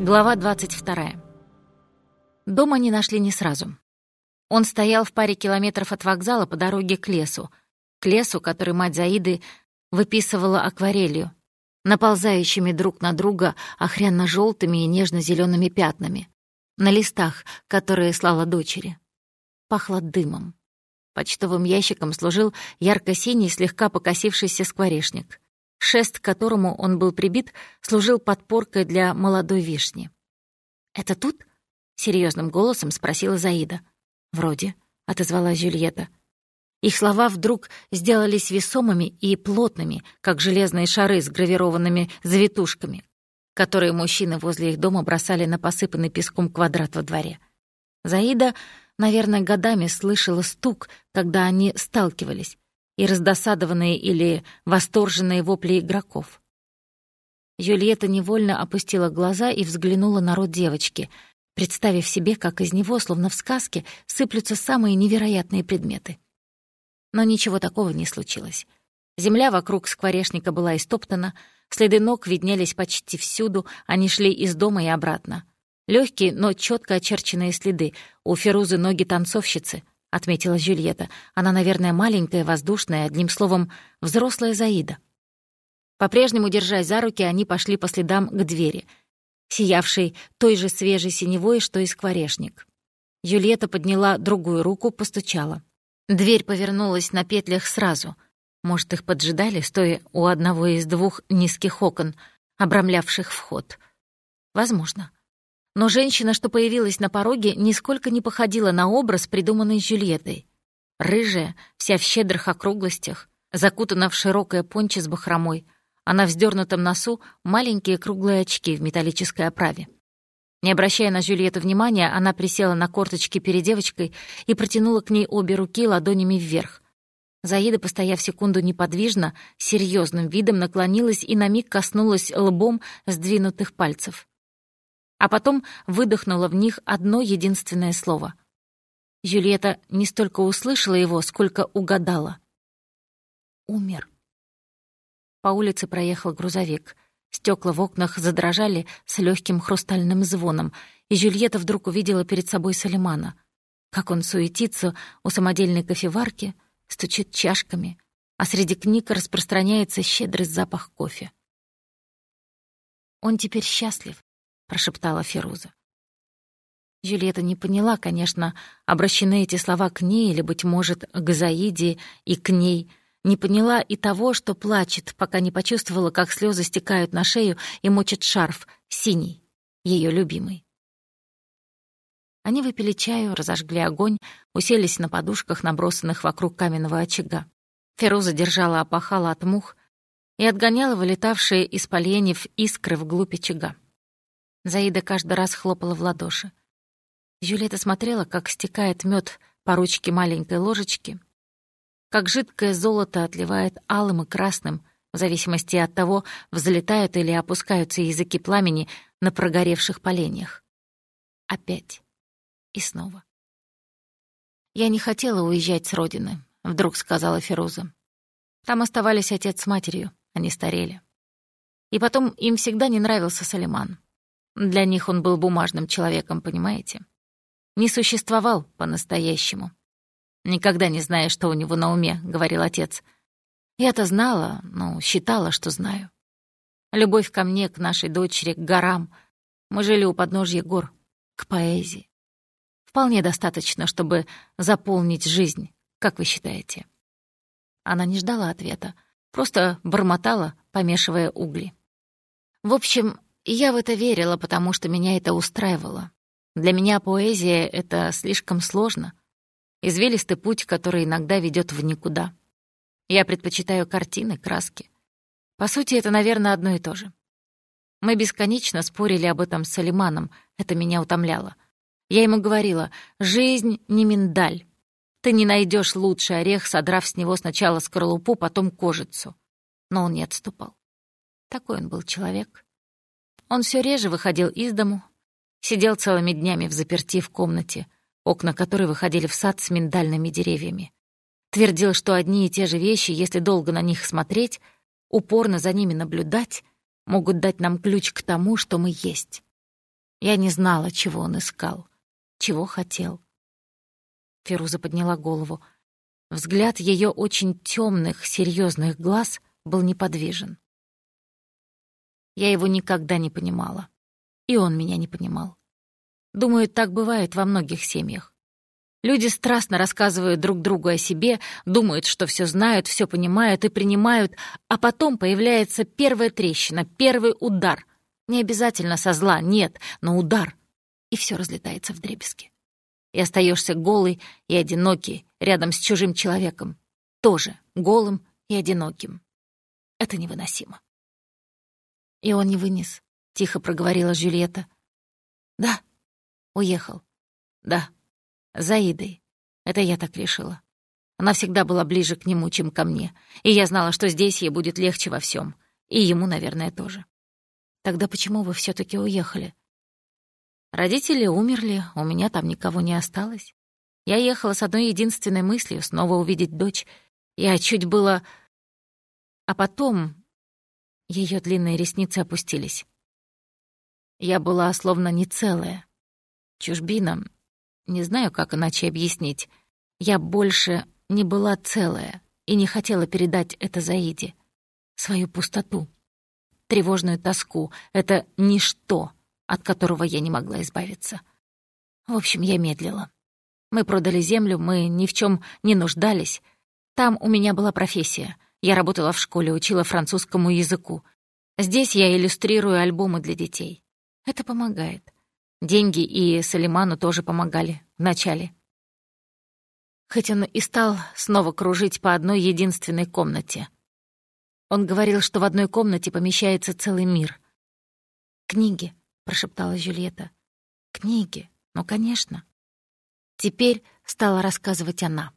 Глава 22. Дома не нашли не сразу. Он стоял в паре километров от вокзала по дороге к лесу, к лесу, который мать Заиды выписывала акварелью, наползающими друг на друга охрянно желтыми и нежно зелеными пятнами, на листах, которые слала дочери. Пахло дымом. Почтовым ящиком служил ярко-синий, слегка покосившийся скворечник шест к которому он был прибит, служил подпоркой для молодой вишни. «Это тут?» — серьезным голосом спросила Заида. «Вроде», — отозвалась Жюльетта. Их слова вдруг сделались весомыми и плотными, как железные шары с гравированными завитушками, которые мужчины возле их дома бросали на посыпанный песком квадрат во дворе. Заида, наверное, годами слышала стук, когда они сталкивались, и раздосадованные или восторженные вопли игроков. Юлиета невольно опустила глаза и взглянула на рот девочки, представив себе, как из него, словно в сказке, сыплются самые невероятные предметы. Но ничего такого не случилось. Земля вокруг скворечника была истоптана, следы ног виднелись почти всюду, они шли из дома и обратно. Легкие, но четко очерченные следы. У Ферузы ноги танцовщицы, — отметила Жюльетта. «Она, наверное, маленькая, воздушная, одним словом, взрослая Заида». По-прежнему, держась за руки, они пошли по следам к двери, сиявшей той же свежей синевой, что и скворечник. Юльетта подняла другую руку, постучала. Дверь повернулась на петлях сразу. Может, их поджидали, стоя у одного из двух низких окон, обрамлявших вход. Возможно. Но женщина, что появилась на пороге, нисколько не походила на образ, придуманный Жюльеттой. Рыжая, вся в щедрых округлостях, закутана в широкое понче с бахромой, а на вздернутом носу маленькие круглые очки в металлической оправе. Не обращая на Жюльетту внимания, она присела на корточки перед девочкой и протянула к ней обе руки ладонями вверх. Заида, постояв секунду неподвижно, серьезным видом наклонилась и на миг коснулась лбом сдвинутых пальцев а потом выдохнула в них одно единственное слово. Юлиета не столько услышала его, сколько угадала. «Умер». По улице проехал грузовик. Стекла в окнах задрожали с легким хрустальным звоном, и Жюльетта вдруг увидела перед собой Салимана. Как он суетится у самодельной кофеварки, стучит чашками, а среди книг распространяется щедрый запах кофе. Он теперь счастлив, прошептала Феруза. Юлиета не поняла, конечно, обращены эти слова к ней или, быть может, к Заиде и к ней. Не поняла и того, что плачет, пока не почувствовала, как слезы стекают на шею и мочит шарф, синий, ее любимый. Они выпили чаю, разожгли огонь, уселись на подушках, набросанных вокруг каменного очага. Феруза держала опахала от мух и отгоняла вылетавшие из поленьев искры вглубь очага. Заида каждый раз хлопала в ладоши. Юлета смотрела, как стекает мед по ручке маленькой ложечки, как жидкое золото отливает алым и красным, в зависимости от того, взлетают или опускаются языки пламени на прогоревших поленьях. Опять. И снова. «Я не хотела уезжать с родины», — вдруг сказала Феруза. «Там оставались отец с матерью, они старели. И потом им всегда не нравился Салиман. Для них он был бумажным человеком, понимаете? Не существовал по-настоящему. «Никогда не знаешь, что у него на уме», — говорил отец. Я-то знала, но считала, что знаю. Любовь ко мне, к нашей дочери, к горам. Мы жили у подножья гор, к поэзии. Вполне достаточно, чтобы заполнить жизнь, как вы считаете? Она не ждала ответа, просто бормотала, помешивая угли. В общем, и я в это верила, потому что меня это устраивало. Для меня поэзия — это слишком сложно. Извилистый путь, который иногда ведет в никуда. Я предпочитаю картины, краски. По сути, это, наверное, одно и то же. Мы бесконечно спорили об этом с Салиманом, это меня утомляло. Я ему говорила, жизнь не миндаль. Ты не найдешь лучший орех, содрав с него сначала скорлупу, потом кожицу. Но он не отступал. Такой он был человек. Он все реже выходил из дому, сидел целыми днями в заперти в комнате, окна которой выходили в сад с миндальными деревьями. Твердил, что одни и те же вещи, если долго на них смотреть, упорно за ними наблюдать, могут дать нам ключ к тому, что мы есть. Я не знала, чего он искал, чего хотел. Феруза подняла голову. Взгляд ее очень темных, серьезных глаз был неподвижен. Я его никогда не понимала. И он меня не понимал. Думаю, так бывает во многих семьях. Люди страстно рассказывают друг другу о себе, думают, что все знают, все понимают и принимают, а потом появляется первая трещина, первый удар. Не обязательно со зла, нет, но удар. И все разлетается в дребезги. И остаешься голый и одинокий рядом с чужим человеком. Тоже голым и одиноким. Это невыносимо. И он не вынес, — тихо проговорила Жюльетта. Да, уехал. Да, за Идой. Это я так решила. Она всегда была ближе к нему, чем ко мне, и я знала, что здесь ей будет легче во всем, и ему, наверное, тоже. Тогда почему вы все таки уехали? Родители умерли, у меня там никого не осталось. Я ехала с одной единственной мыслью — снова увидеть дочь. Я чуть было... А потом ее длинные ресницы опустились. Я была словно не целая. Чужбина, не знаю, как иначе объяснить. Я больше не была целая и не хотела передать это Заиде. Свою пустоту, тревожную тоску, это ничто, от которого я не могла избавиться. В общем, я медлила. Мы продали землю, мы ни в чем не нуждались. Там у меня была профессия — я работала в школе, учила французскому языку. Здесь я иллюстрирую альбомы для детей. Это помогает. Деньги и Салиману тоже помогали вначале. Хоть он и стал снова кружить по одной единственной комнате. Он говорил, что в одной комнате помещается целый мир. «Книги», — прошептала Жюльетта. «Книги, ну, конечно». Теперь стала рассказывать она.